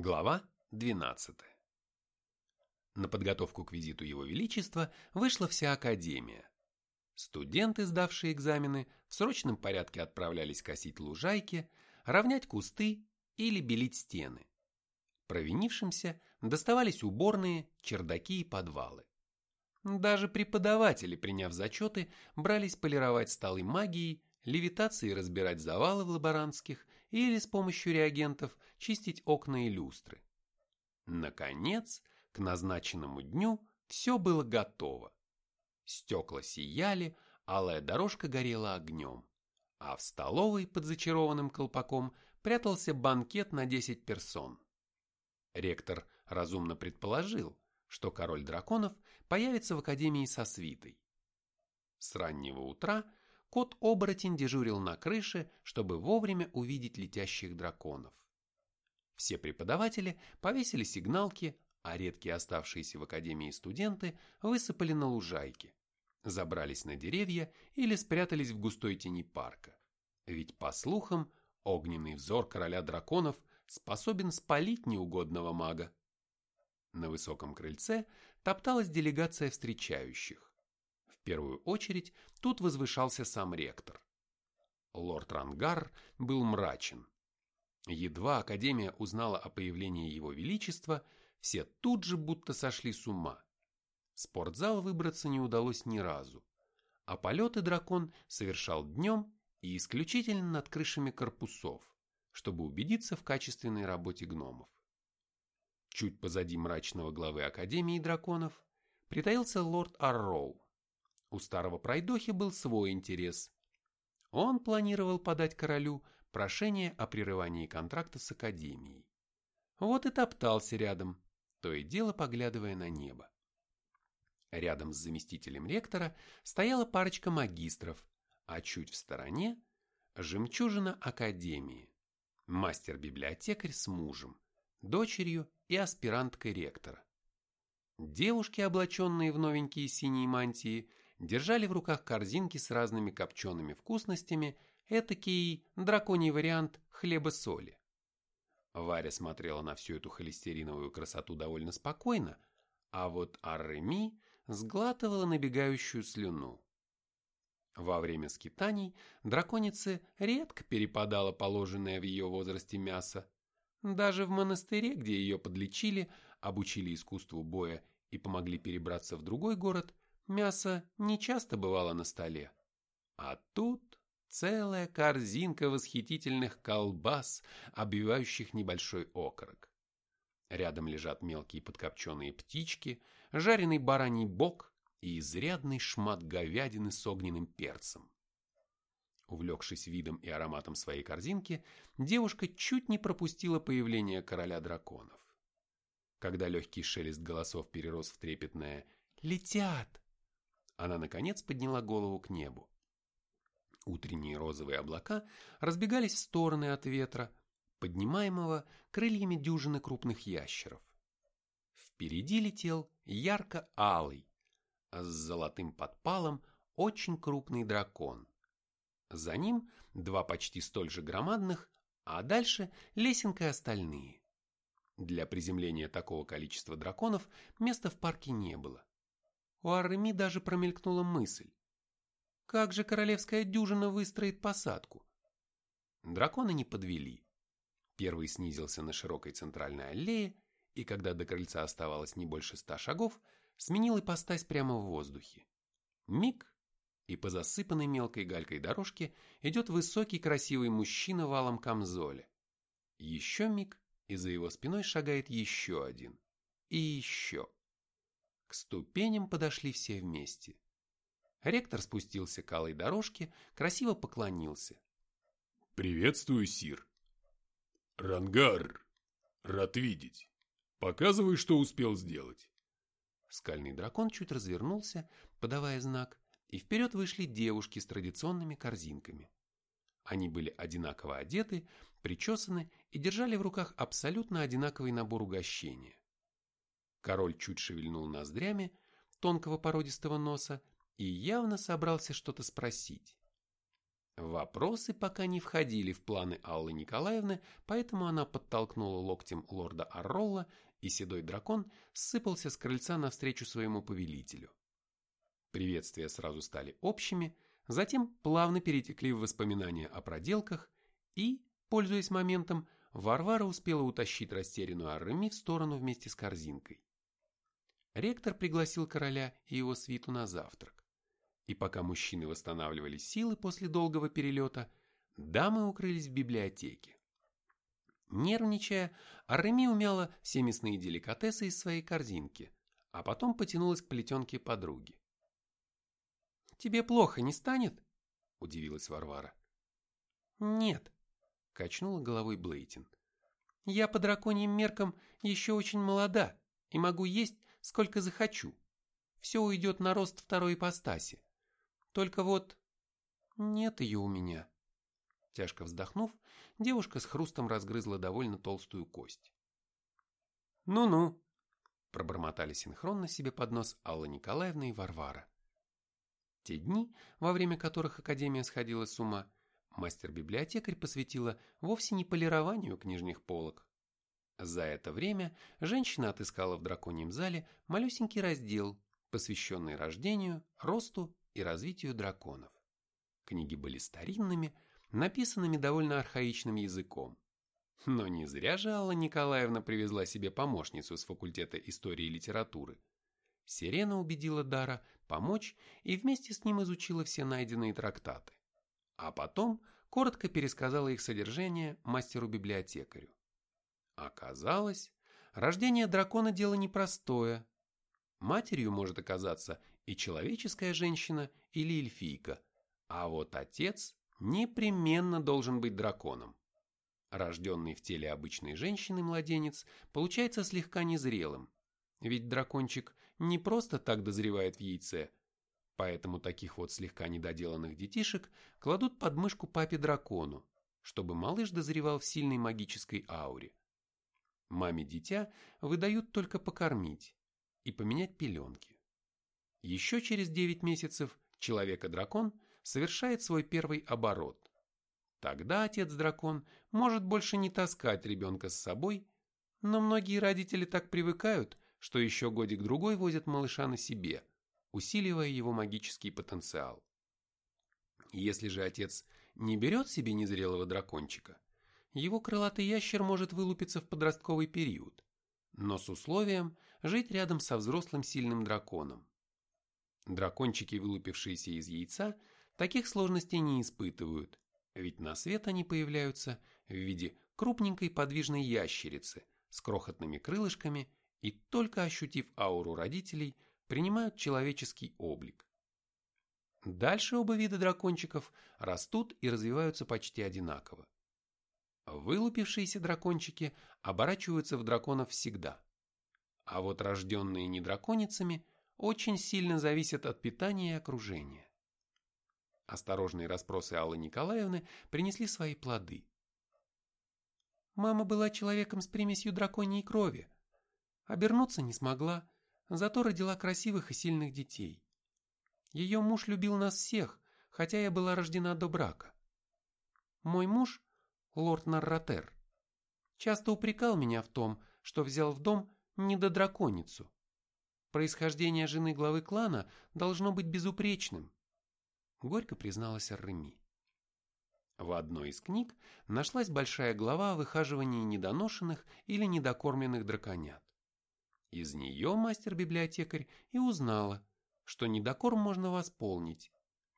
Глава 12. На подготовку к визиту Его Величества вышла вся Академия. Студенты, сдавшие экзамены, в срочном порядке отправлялись косить лужайки, равнять кусты или белить стены. Провинившимся доставались уборные, чердаки и подвалы. Даже преподаватели, приняв зачеты, брались полировать столы магией, левитацией разбирать завалы в лаборантских или с помощью реагентов чистить окна и люстры. Наконец, к назначенному дню все было готово. Стекла сияли, алая дорожка горела огнем, а в столовой под зачарованным колпаком прятался банкет на 10 персон. Ректор разумно предположил, что король драконов появится в академии со свитой. С раннего утра кот-оборотень дежурил на крыше, чтобы вовремя увидеть летящих драконов. Все преподаватели повесили сигналки, а редкие оставшиеся в академии студенты высыпали на лужайки, забрались на деревья или спрятались в густой тени парка. Ведь, по слухам, огненный взор короля драконов способен спалить неугодного мага. На высоком крыльце топталась делегация встречающих первую очередь тут возвышался сам ректор. Лорд Рангар был мрачен. Едва Академия узнала о появлении его величества, все тут же будто сошли с ума. Спортзал выбраться не удалось ни разу, а полеты дракон совершал днем и исключительно над крышами корпусов, чтобы убедиться в качественной работе гномов. Чуть позади мрачного главы Академии драконов притаился лорд Арроу, у старого пройдохи был свой интерес. Он планировал подать королю прошение о прерывании контракта с Академией. Вот и топтался рядом, то и дело поглядывая на небо. Рядом с заместителем ректора стояла парочка магистров, а чуть в стороне – жемчужина Академии, мастер-библиотекарь с мужем, дочерью и аспиранткой ректора. Девушки, облаченные в новенькие синие мантии, держали в руках корзинки с разными копчеными вкусностями, этакий драконий вариант хлеба-соли. Варя смотрела на всю эту холестериновую красоту довольно спокойно, а вот Арреми сглатывала набегающую слюну. Во время скитаний драконице редко перепадало положенное в ее возрасте мясо. Даже в монастыре, где ее подлечили, обучили искусству боя и помогли перебраться в другой город, Мясо не часто бывало на столе. А тут целая корзинка восхитительных колбас, обвивающих небольшой окорок. Рядом лежат мелкие подкопченые птички, жареный бараний бок и изрядный шмат говядины с огненным перцем. Увлекшись видом и ароматом своей корзинки, девушка чуть не пропустила появление короля драконов. Когда легкий шелест голосов перерос в трепетное «Летят! Она, наконец, подняла голову к небу. Утренние розовые облака разбегались в стороны от ветра, поднимаемого крыльями дюжины крупных ящеров. Впереди летел ярко-алый, с золотым подпалом очень крупный дракон. За ним два почти столь же громадных, а дальше лесенка и остальные. Для приземления такого количества драконов места в парке не было. У Арреми даже промелькнула мысль. Как же королевская дюжина выстроит посадку? Драконы не подвели. Первый снизился на широкой центральной аллее, и когда до крыльца оставалось не больше ста шагов, сменил ипостась прямо в воздухе. Миг, и по засыпанной мелкой галькой дорожке идет высокий красивый мужчина в алом камзоле. Еще миг, и за его спиной шагает еще один. И еще. К ступеням подошли все вместе. Ректор спустился к алой дорожке, красиво поклонился. «Приветствую, Сир!» «Рангар! Рад видеть! Показывай, что успел сделать!» Скальный дракон чуть развернулся, подавая знак, и вперед вышли девушки с традиционными корзинками. Они были одинаково одеты, причесаны и держали в руках абсолютно одинаковый набор угощения. Король чуть шевельнул ноздрями тонкого породистого носа и явно собрался что-то спросить. Вопросы пока не входили в планы Аллы Николаевны, поэтому она подтолкнула локтем лорда Арролла, и седой дракон сыпался с крыльца навстречу своему повелителю. Приветствия сразу стали общими, затем плавно перетекли в воспоминания о проделках, и, пользуясь моментом, Варвара успела утащить растерянную Арреми в сторону вместе с корзинкой. Ректор пригласил короля и его свиту на завтрак. И пока мужчины восстанавливали силы после долгого перелета, дамы укрылись в библиотеке. Нервничая, Арреми умяла все мясные деликатесы из своей корзинки, а потом потянулась к плетенке подруги. «Тебе плохо не станет?» – удивилась Варвара. «Нет», – качнула головой Блейтин. «Я по драконьим меркам еще очень молода и могу есть, сколько захочу. Все уйдет на рост второй ипостаси. Только вот нет ее у меня. Тяжко вздохнув, девушка с хрустом разгрызла довольно толстую кость. «Ну-ну», – пробормотали синхронно себе под нос Алла Николаевна и Варвара. Те дни, во время которых Академия сходила с ума, мастер-библиотекарь посвятила вовсе не полированию книжных полок. За это время женщина отыскала в драконьем зале малюсенький раздел, посвященный рождению, росту и развитию драконов. Книги были старинными, написанными довольно архаичным языком. Но не зря же Алла Николаевна привезла себе помощницу с факультета истории и литературы. Сирена убедила Дара помочь и вместе с ним изучила все найденные трактаты. А потом коротко пересказала их содержание мастеру-библиотекарю. Оказалось, рождение дракона дело непростое. Матерью может оказаться и человеческая женщина или эльфийка, а вот отец непременно должен быть драконом. Рожденный в теле обычной женщины младенец получается слегка незрелым, ведь дракончик не просто так дозревает в яйце, поэтому таких вот слегка недоделанных детишек кладут под мышку папе-дракону, чтобы малыш дозревал в сильной магической ауре. Маме дитя выдают только покормить и поменять пеленки. Еще через 9 месяцев человека-дракон совершает свой первый оборот. Тогда отец-дракон может больше не таскать ребенка с собой, но многие родители так привыкают, что еще годик-другой возят малыша на себе, усиливая его магический потенциал. Если же отец не берет себе незрелого дракончика, его крылатый ящер может вылупиться в подростковый период, но с условием жить рядом со взрослым сильным драконом. Дракончики, вылупившиеся из яйца, таких сложностей не испытывают, ведь на свет они появляются в виде крупненькой подвижной ящерицы с крохотными крылышками и только ощутив ауру родителей, принимают человеческий облик. Дальше оба вида дракончиков растут и развиваются почти одинаково. Вылупившиеся дракончики оборачиваются в драконов всегда, а вот рожденные не драконицами – очень сильно зависят от питания и окружения. Осторожные расспросы Аллы Николаевны принесли свои плоды. Мама была человеком с примесью драконьей крови. Обернуться не смогла, зато родила красивых и сильных детей. Ее муж любил нас всех, хотя я была рождена до брака. Мой муж, лорд Нарратер, часто упрекал меня в том, что взял в дом недодраконицу. Происхождение жены главы клана должно быть безупречным, горько призналась Арреми. В одной из книг нашлась большая глава о выхаживании недоношенных или недокормленных драконят. Из нее мастер-библиотекарь и узнала, что недокорм можно восполнить,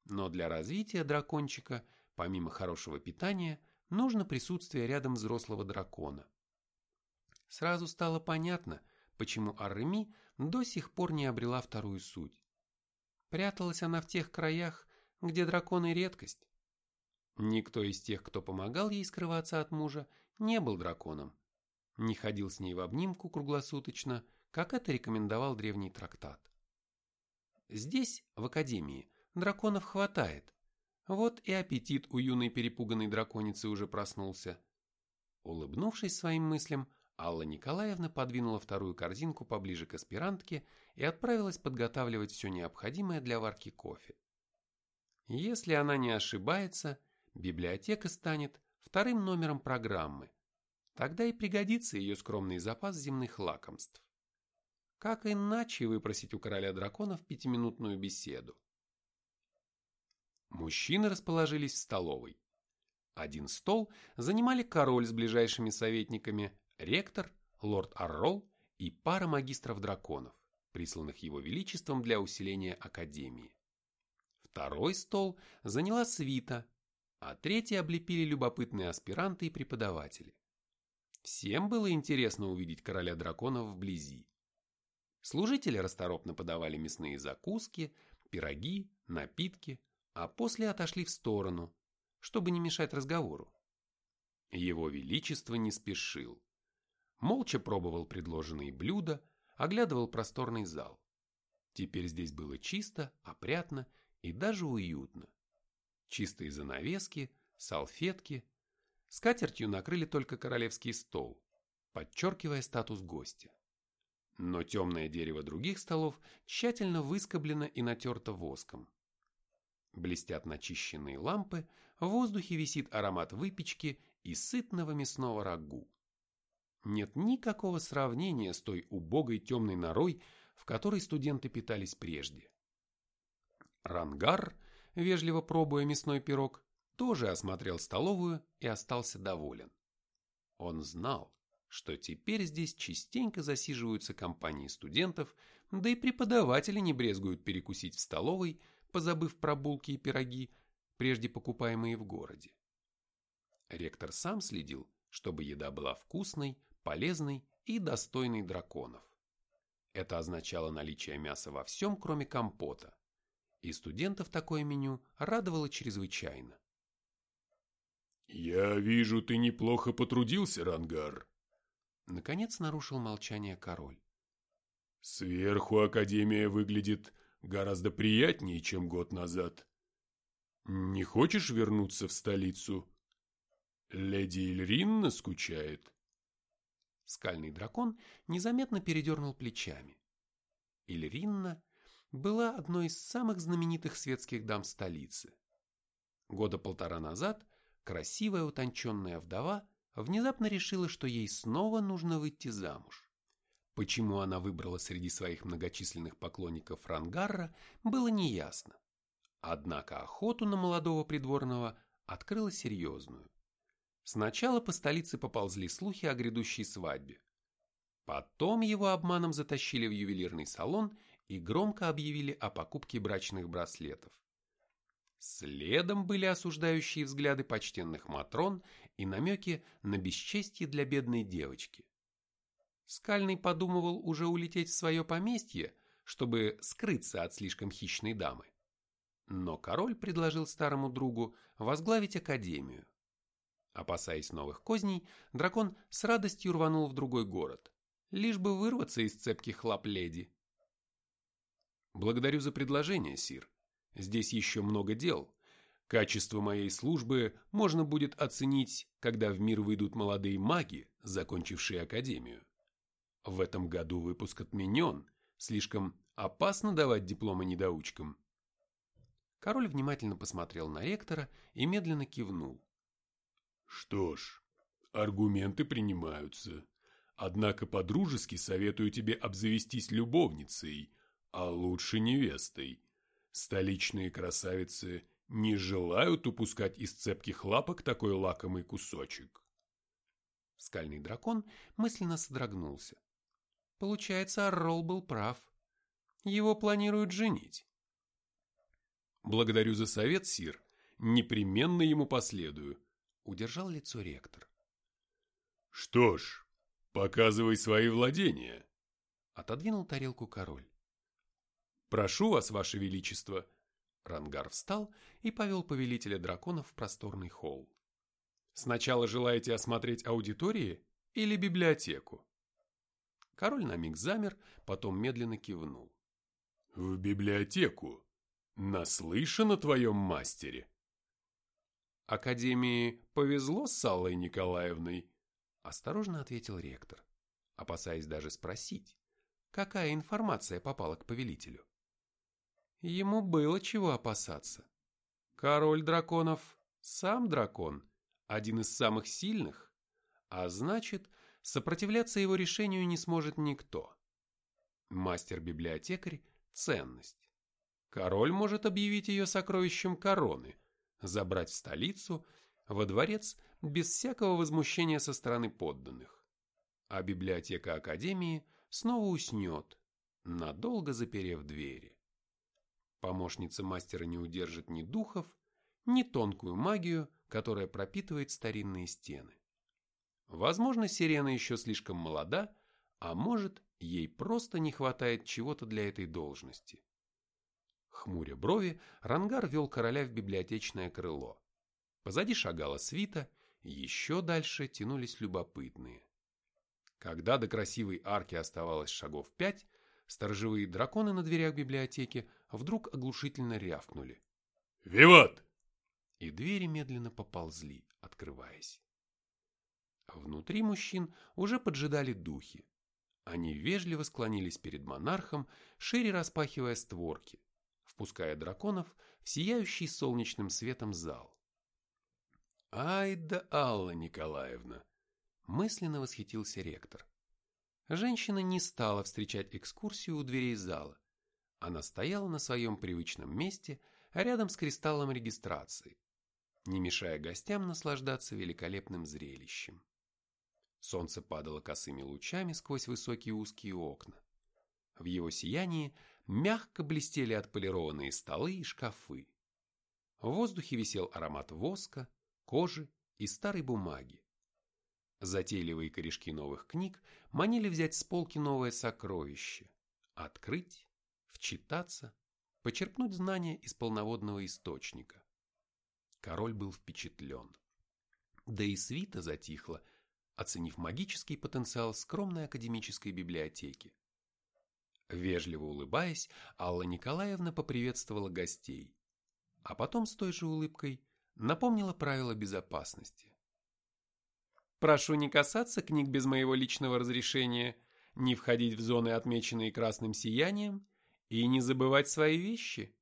но для развития дракончика, помимо хорошего питания, нужно присутствие рядом взрослого дракона. Сразу стало понятно, почему Арреми до сих пор не обрела вторую суть. Пряталась она в тех краях, где драконы редкость. Никто из тех, кто помогал ей скрываться от мужа, не был драконом. Не ходил с ней в обнимку круглосуточно, как это рекомендовал древний трактат. Здесь, в Академии, драконов хватает. Вот и аппетит у юной перепуганной драконицы уже проснулся. Улыбнувшись своим мыслям, Алла Николаевна подвинула вторую корзинку поближе к аспирантке и отправилась подготавливать все необходимое для варки кофе. Если она не ошибается, Библиотека станет вторым номером программы. Тогда и пригодится ее скромный запас земных лакомств. Как иначе выпросить у короля драконов пятиминутную беседу? Мужчины расположились в столовой. Один стол занимали король с ближайшими советниками, ректор, лорд Аррол и пара магистров драконов, присланных его величеством для усиления академии. Второй стол заняла свита, а третий облепили любопытные аспиранты и преподаватели. Всем было интересно увидеть короля драконов вблизи. Служители расторопно подавали мясные закуски, пироги, напитки, а после отошли в сторону, чтобы не мешать разговору. Его Величество не спешил. Молча пробовал предложенные блюда, оглядывал просторный зал. Теперь здесь было чисто, опрятно и даже уютно. Чистые занавески, салфетки. Скатертью накрыли только королевский стол, подчеркивая статус гостя. Но темное дерево других столов тщательно выскоблено и натерто воском. Блестят начищенные лампы, в воздухе висит аромат выпечки и сытного мясного рагу. Нет никакого сравнения с той убогой темной норой, в которой студенты питались прежде. Рангар, вежливо пробуя мясной пирог, тоже осмотрел столовую и остался доволен. Он знал, что теперь здесь частенько засиживаются компании студентов, да и преподаватели не брезгуют перекусить в столовой, позабыв про булки и пироги, прежде покупаемые в городе. Ректор сам следил, чтобы еда была вкусной, полезной и достойной драконов. Это означало наличие мяса во всем, кроме компота, и студентов такое меню радовало чрезвычайно. «Я вижу, ты неплохо потрудился, Рангар», — наконец нарушил молчание король. «Сверху Академия выглядит гораздо приятнее, чем год назад. Не хочешь вернуться в столицу? Леди Ильринна скучает. Скальный дракон незаметно передернул плечами. Ильринна была одной из самых знаменитых светских дам столицы. Года полтора назад красивая утонченная вдова внезапно решила, что ей снова нужно выйти замуж. Почему она выбрала среди своих многочисленных поклонников Рангарра, было неясно. Однако охоту на молодого придворного открыла серьезную. Сначала по столице поползли слухи о грядущей свадьбе. Потом его обманом затащили в ювелирный салон и громко объявили о покупке брачных браслетов. Следом были осуждающие взгляды почтенных матрон и намеки на бесчестье для бедной девочки. Скальный подумывал уже улететь в свое поместье, чтобы скрыться от слишком хищной дамы. Но король предложил старому другу возглавить академию. Опасаясь новых козней, дракон с радостью рванул в другой город, лишь бы вырваться из цепких лап леди. «Благодарю за предложение, Сир. Здесь еще много дел. Качество моей службы можно будет оценить, когда в мир выйдут молодые маги, закончившие академию. В этом году выпуск отменен. Слишком опасно давать дипломы недоучкам. Король внимательно посмотрел на ректора и медленно кивнул. Что ж, аргументы принимаются. Однако по-дружески советую тебе обзавестись любовницей, а лучше невестой. Столичные красавицы не желают упускать из цепких лапок такой лакомый кусочек. Скальный дракон мысленно содрогнулся. Получается, Аррол был прав. Его планируют женить. Благодарю за совет, Сир. Непременно ему последую. Удержал лицо ректор. Что ж, показывай свои владения. Отодвинул тарелку король. Прошу вас, ваше величество. Рангар встал и повел повелителя драконов в просторный холл. Сначала желаете осмотреть аудитории или библиотеку? Король на миг замер, потом медленно кивнул. «В библиотеку. Наслышан о твоем мастере». «Академии повезло с Аллой Николаевной?» Осторожно ответил ректор, опасаясь даже спросить, какая информация попала к повелителю. Ему было чего опасаться. Король драконов Сам дракон – один из самых сильных, а значит, сопротивляться его решению не сможет никто. Мастер-библиотекарь – ценность. Король может объявить ее сокровищем короны, забрать в столицу, во дворец без всякого возмущения со стороны подданных. А библиотека Академии снова уснет, надолго заперев двери. Помощница мастера не удержит ни духов, ни тонкую магию, которая пропитывает старинные стены. Возможно, Сирена еще слишком молода, а может, ей просто не хватает чего-то для этой должности. Хмуря брови, Рангар вел короля в библиотечное крыло. Позади шагала свита, еще дальше тянулись любопытные. Когда до красивой арки оставалось шагов пять, сторожевые драконы на дверях библиотеки вдруг оглушительно рявкнули. «Виват!» И двери медленно поползли, открываясь. Внутри мужчин уже поджидали духи. Они вежливо склонились перед монархом, шире распахивая створки, впуская драконов в сияющий солнечным светом зал. «Ай да Алла Николаевна!» – мысленно восхитился ректор. Женщина не стала встречать экскурсию у дверей зала. Она стояла на своем привычном месте, рядом с кристаллом регистрации, не мешая гостям наслаждаться великолепным зрелищем. Солнце падало косыми лучами сквозь высокие узкие окна. В его сиянии мягко блестели отполированные столы и шкафы. В воздухе висел аромат воска, кожи и старой бумаги. Затейливые корешки новых книг манили взять с полки новое сокровище, открыть, вчитаться, почерпнуть знания из полноводного источника. Король был впечатлен. Да и свита затихла, оценив магический потенциал скромной академической библиотеки. Вежливо улыбаясь, Алла Николаевна поприветствовала гостей, а потом с той же улыбкой напомнила правила безопасности. «Прошу не касаться книг без моего личного разрешения, не входить в зоны, отмеченные красным сиянием, и не забывать свои вещи».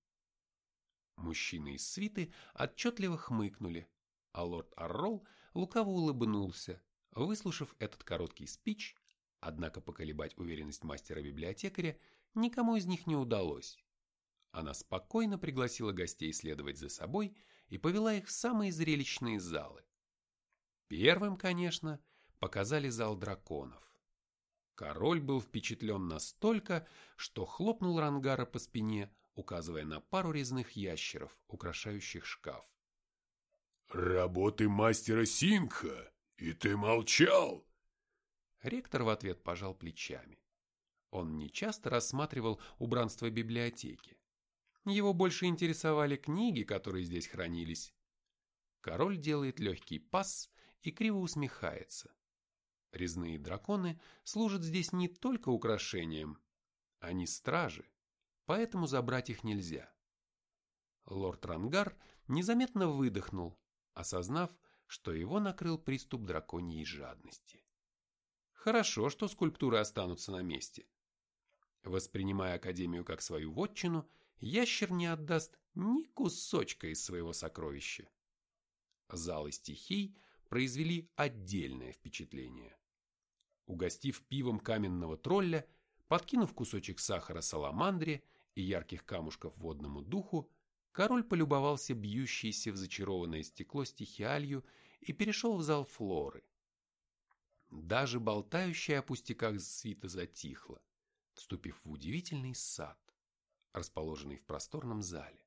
Мужчины из свиты отчетливо хмыкнули, а лорд Аррол лукаво улыбнулся, выслушав этот короткий спич Однако поколебать уверенность мастера-библиотекаря никому из них не удалось. Она спокойно пригласила гостей следовать за собой и повела их в самые зрелищные залы. Первым, конечно, показали зал драконов. Король был впечатлен настолько, что хлопнул Рангара по спине, указывая на пару резных ящеров, украшающих шкаф. «Работы мастера Сингха, и ты молчал!» Ректор в ответ пожал плечами. Он нечасто рассматривал убранство библиотеки. Его больше интересовали книги, которые здесь хранились. Король делает легкий пас и криво усмехается. Резные драконы служат здесь не только украшением. Они стражи, поэтому забрать их нельзя. Лорд Рангар незаметно выдохнул, осознав, что его накрыл приступ драконьей жадности. Хорошо, что скульптуры останутся на месте. Воспринимая Академию как свою вотчину, ящер не отдаст ни кусочка из своего сокровища. Залы стихий произвели отдельное впечатление. Угостив пивом каменного тролля, подкинув кусочек сахара саламандре и ярких камушков водному духу, король полюбовался бьющейся в зачарованное стекло стихиалью и перешел в зал флоры – даже болтающая о пустяках свита затихла, вступив в удивительный сад, расположенный в просторном зале.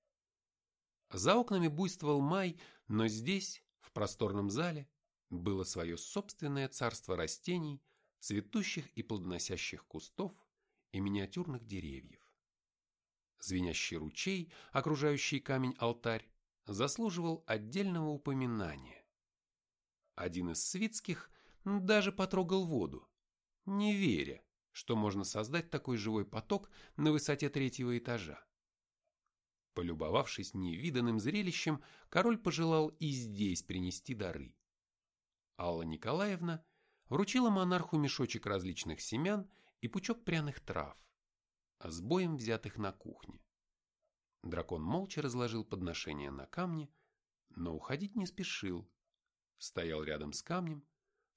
За окнами буйствовал май, но здесь, в просторном зале, было свое собственное царство растений, цветущих и плодоносящих кустов и миниатюрных деревьев. Звенящий ручей, окружающий камень-алтарь, заслуживал отдельного упоминания. Один из свитских даже потрогал воду, не веря, что можно создать такой живой поток на высоте третьего этажа. Полюбовавшись невиданным зрелищем, король пожелал и здесь принести дары. Алла Николаевна вручила монарху мешочек различных семян и пучок пряных трав, с боем взятых на кухне. Дракон молча разложил подношения на камне, но уходить не спешил. Стоял рядом с камнем,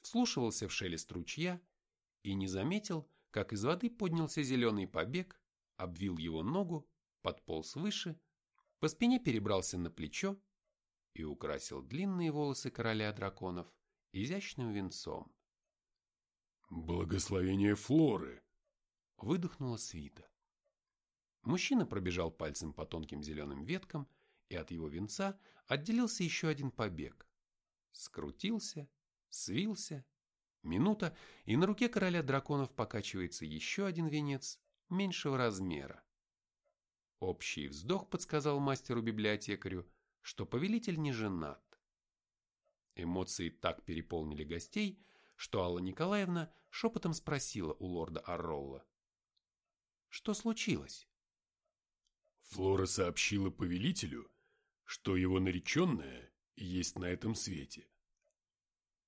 вслушивался в шелест ручья и не заметил, как из воды поднялся зеленый побег, обвил его ногу, подполз выше, по спине перебрался на плечо и украсил длинные волосы короля драконов изящным венцом. «Благословение Флоры!» — выдохнула свита. Мужчина пробежал пальцем по тонким зеленым веткам, и от его венца отделился еще один побег. Скрутился, свился, минута, и на руке короля драконов покачивается еще один венец меньшего размера. Общий вздох подсказал мастеру-библиотекарю, что повелитель не женат. Эмоции так переполнили гостей, что Алла Николаевна шепотом спросила у лорда Арролла. «Что случилось?» Флора сообщила повелителю, что его нареченная есть на этом свете.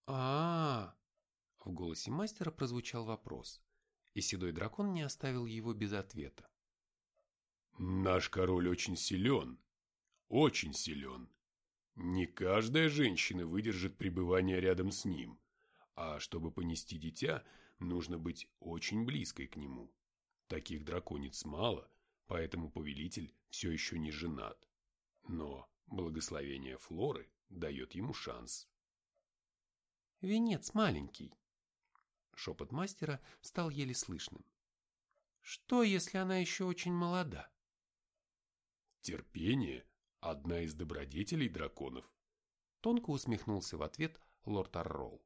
а, -а, -а В голосе мастера прозвучал вопрос, и седой дракон не оставил его без ответа. «Наш король очень силен, очень силен. Не каждая женщина выдержит пребывание рядом с ним, а чтобы понести дитя, нужно быть очень близкой к нему. Таких драконец мало, поэтому повелитель все еще не женат. Но благословение Флоры дает ему шанс. «Венец маленький», — шепот мастера стал еле слышным. «Что, если она еще очень молода?» «Терпение — одна из добродетелей драконов», — тонко усмехнулся в ответ лорд Аррол.